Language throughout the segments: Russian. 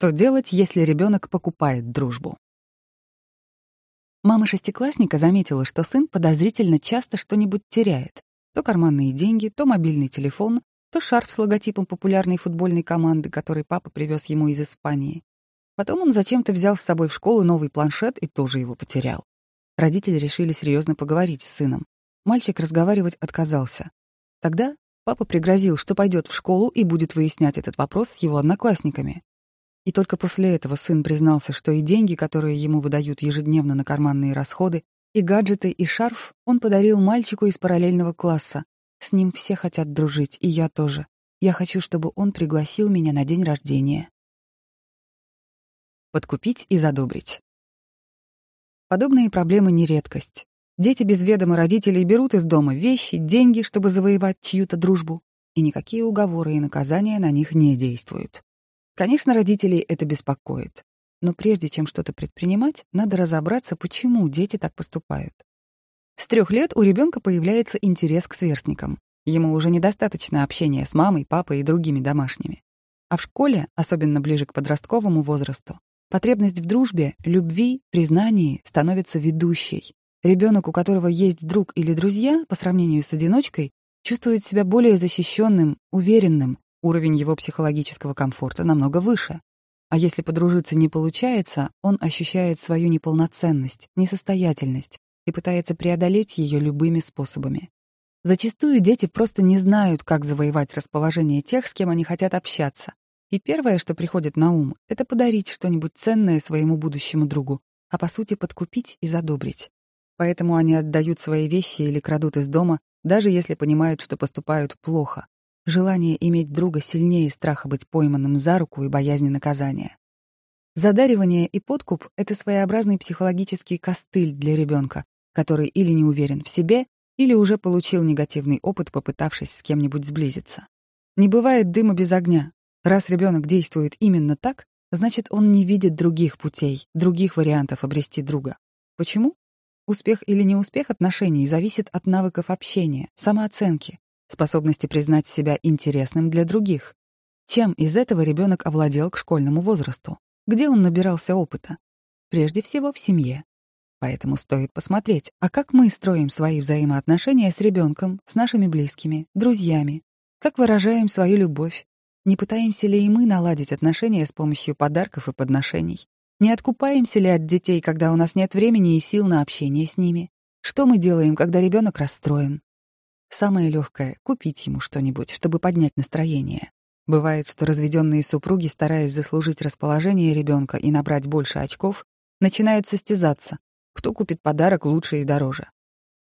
Что делать, если ребенок покупает дружбу? Мама шестиклассника заметила, что сын подозрительно часто что-нибудь теряет. То карманные деньги, то мобильный телефон, то шарф с логотипом популярной футбольной команды, который папа привез ему из Испании. Потом он зачем-то взял с собой в школу новый планшет и тоже его потерял. Родители решили серьезно поговорить с сыном. Мальчик разговаривать отказался. Тогда папа пригрозил, что пойдет в школу и будет выяснять этот вопрос с его одноклассниками. И только после этого сын признался, что и деньги, которые ему выдают ежедневно на карманные расходы, и гаджеты, и шарф он подарил мальчику из параллельного класса. С ним все хотят дружить, и я тоже. Я хочу, чтобы он пригласил меня на день рождения. Подкупить и задобрить. Подобные проблемы не редкость. Дети без ведома родителей берут из дома вещи, деньги, чтобы завоевать чью-то дружбу, и никакие уговоры и наказания на них не действуют. Конечно, родителей это беспокоит. Но прежде чем что-то предпринимать, надо разобраться, почему дети так поступают. С трех лет у ребенка появляется интерес к сверстникам. Ему уже недостаточно общения с мамой, папой и другими домашними. А в школе, особенно ближе к подростковому возрасту, потребность в дружбе, любви, признании становится ведущей. Ребенок, у которого есть друг или друзья, по сравнению с одиночкой, чувствует себя более защищенным, уверенным, Уровень его психологического комфорта намного выше. А если подружиться не получается, он ощущает свою неполноценность, несостоятельность и пытается преодолеть ее любыми способами. Зачастую дети просто не знают, как завоевать расположение тех, с кем они хотят общаться. И первое, что приходит на ум, это подарить что-нибудь ценное своему будущему другу, а по сути подкупить и задобрить. Поэтому они отдают свои вещи или крадут из дома, даже если понимают, что поступают плохо, Желание иметь друга сильнее страха быть пойманным за руку и боязни наказания. Задаривание и подкуп — это своеобразный психологический костыль для ребенка, который или не уверен в себе, или уже получил негативный опыт, попытавшись с кем-нибудь сблизиться. Не бывает дыма без огня. Раз ребенок действует именно так, значит, он не видит других путей, других вариантов обрести друга. Почему? Успех или неуспех отношений зависит от навыков общения, самооценки, способности признать себя интересным для других. Чем из этого ребенок овладел к школьному возрасту? Где он набирался опыта? Прежде всего в семье. Поэтому стоит посмотреть, а как мы строим свои взаимоотношения с ребенком, с нашими близкими, друзьями, как выражаем свою любовь, не пытаемся ли и мы наладить отношения с помощью подарков и подношений? Не откупаемся ли от детей, когда у нас нет времени и сил на общение с ними? Что мы делаем, когда ребенок расстроен? Самое легкое — купить ему что-нибудь, чтобы поднять настроение. Бывает, что разведенные супруги, стараясь заслужить расположение ребенка и набрать больше очков, начинают состязаться, кто купит подарок лучше и дороже.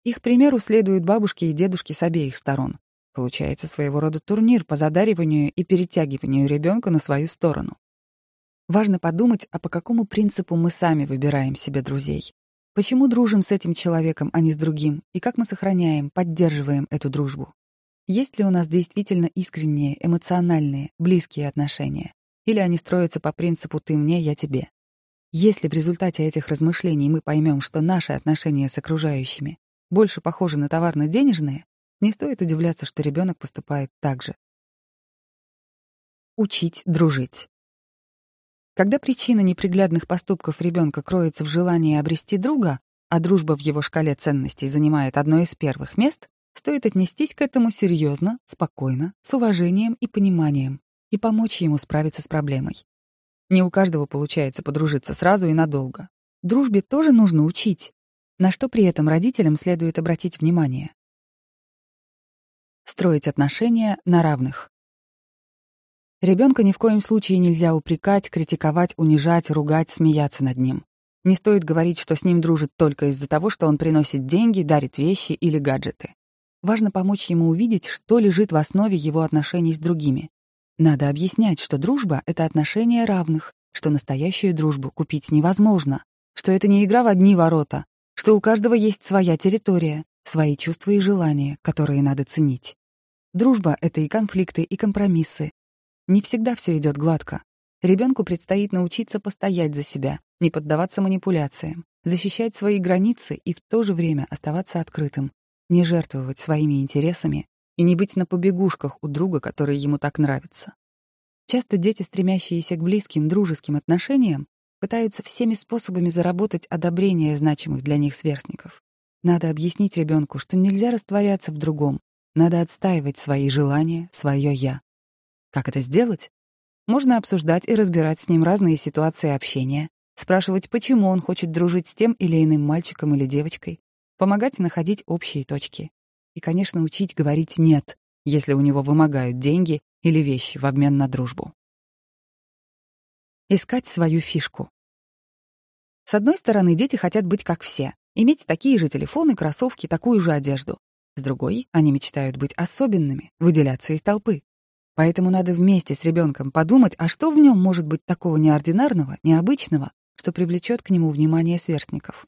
Их примеру следуют бабушки и дедушки с обеих сторон. Получается своего рода турнир по задариванию и перетягиванию ребенка на свою сторону. Важно подумать, а по какому принципу мы сами выбираем себе друзей. Почему дружим с этим человеком, а не с другим? И как мы сохраняем, поддерживаем эту дружбу? Есть ли у нас действительно искренние, эмоциональные, близкие отношения? Или они строятся по принципу «ты мне, я тебе»? Если в результате этих размышлений мы поймем, что наши отношения с окружающими больше похожи на товарно-денежные, не стоит удивляться, что ребенок поступает так же. Учить дружить. Когда причина неприглядных поступков ребенка кроется в желании обрести друга, а дружба в его шкале ценностей занимает одно из первых мест, стоит отнестись к этому серьезно, спокойно, с уважением и пониманием и помочь ему справиться с проблемой. Не у каждого получается подружиться сразу и надолго. Дружбе тоже нужно учить, на что при этом родителям следует обратить внимание. Строить отношения на равных. Ребенка ни в коем случае нельзя упрекать, критиковать, унижать, ругать, смеяться над ним. Не стоит говорить, что с ним дружит только из-за того, что он приносит деньги, дарит вещи или гаджеты. Важно помочь ему увидеть, что лежит в основе его отношений с другими. Надо объяснять, что дружба — это отношения равных, что настоящую дружбу купить невозможно, что это не игра в одни ворота, что у каждого есть своя территория, свои чувства и желания, которые надо ценить. Дружба — это и конфликты, и компромиссы, не всегда все идет гладко. Ребенку предстоит научиться постоять за себя, не поддаваться манипуляциям, защищать свои границы и в то же время оставаться открытым, не жертвовать своими интересами и не быть на побегушках у друга, который ему так нравится. Часто дети, стремящиеся к близким, дружеским отношениям, пытаются всеми способами заработать одобрение значимых для них сверстников. Надо объяснить ребенку, что нельзя растворяться в другом, надо отстаивать свои желания, свое «я». Как это сделать? Можно обсуждать и разбирать с ним разные ситуации общения, спрашивать, почему он хочет дружить с тем или иным мальчиком или девочкой, помогать находить общие точки. И, конечно, учить говорить «нет», если у него вымогают деньги или вещи в обмен на дружбу. Искать свою фишку. С одной стороны, дети хотят быть как все, иметь такие же телефоны, кроссовки, такую же одежду. С другой, они мечтают быть особенными, выделяться из толпы. Поэтому надо вместе с ребенком подумать, а что в нем может быть такого неординарного, необычного, что привлечет к нему внимание сверстников.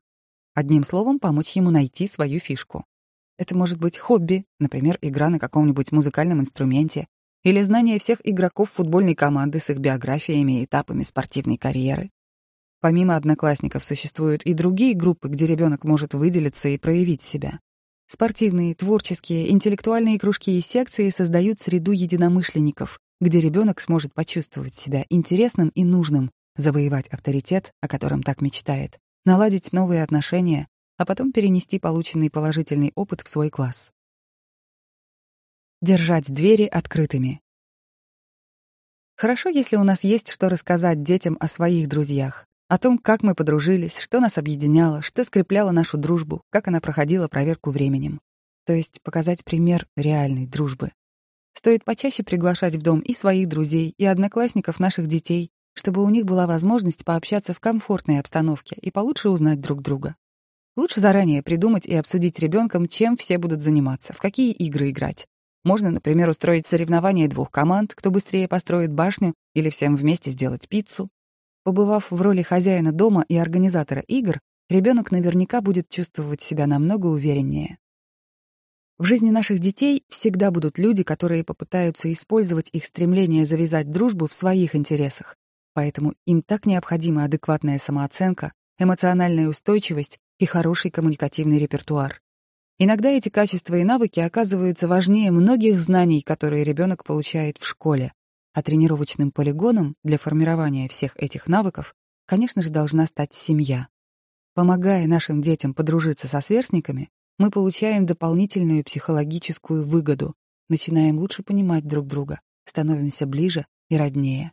Одним словом, помочь ему найти свою фишку. Это может быть хобби, например, игра на каком-нибудь музыкальном инструменте, или знание всех игроков футбольной команды с их биографиями и этапами спортивной карьеры. Помимо одноклассников существуют и другие группы, где ребенок может выделиться и проявить себя. Спортивные, творческие, интеллектуальные кружки и секции создают среду единомышленников, где ребенок сможет почувствовать себя интересным и нужным, завоевать авторитет, о котором так мечтает, наладить новые отношения, а потом перенести полученный положительный опыт в свой класс. Держать двери открытыми. Хорошо, если у нас есть что рассказать детям о своих друзьях, о том, как мы подружились, что нас объединяло, что скрепляло нашу дружбу, как она проходила проверку временем. То есть показать пример реальной дружбы. Стоит почаще приглашать в дом и своих друзей, и одноклассников наших детей, чтобы у них была возможность пообщаться в комфортной обстановке и получше узнать друг друга. Лучше заранее придумать и обсудить ребенком, чем все будут заниматься, в какие игры играть, можно, например, устроить соревнование двух команд, кто быстрее построит башню, или всем вместе сделать пиццу. Побывав в роли хозяина дома и организатора игр, ребенок наверняка будет чувствовать себя намного увереннее. В жизни наших детей всегда будут люди, которые попытаются использовать их стремление завязать дружбу в своих интересах. Поэтому им так необходима адекватная самооценка, эмоциональная устойчивость и хороший коммуникативный репертуар. Иногда эти качества и навыки оказываются важнее многих знаний, которые ребенок получает в школе. А тренировочным полигоном для формирования всех этих навыков, конечно же, должна стать семья. Помогая нашим детям подружиться со сверстниками, мы получаем дополнительную психологическую выгоду, начинаем лучше понимать друг друга, становимся ближе и роднее.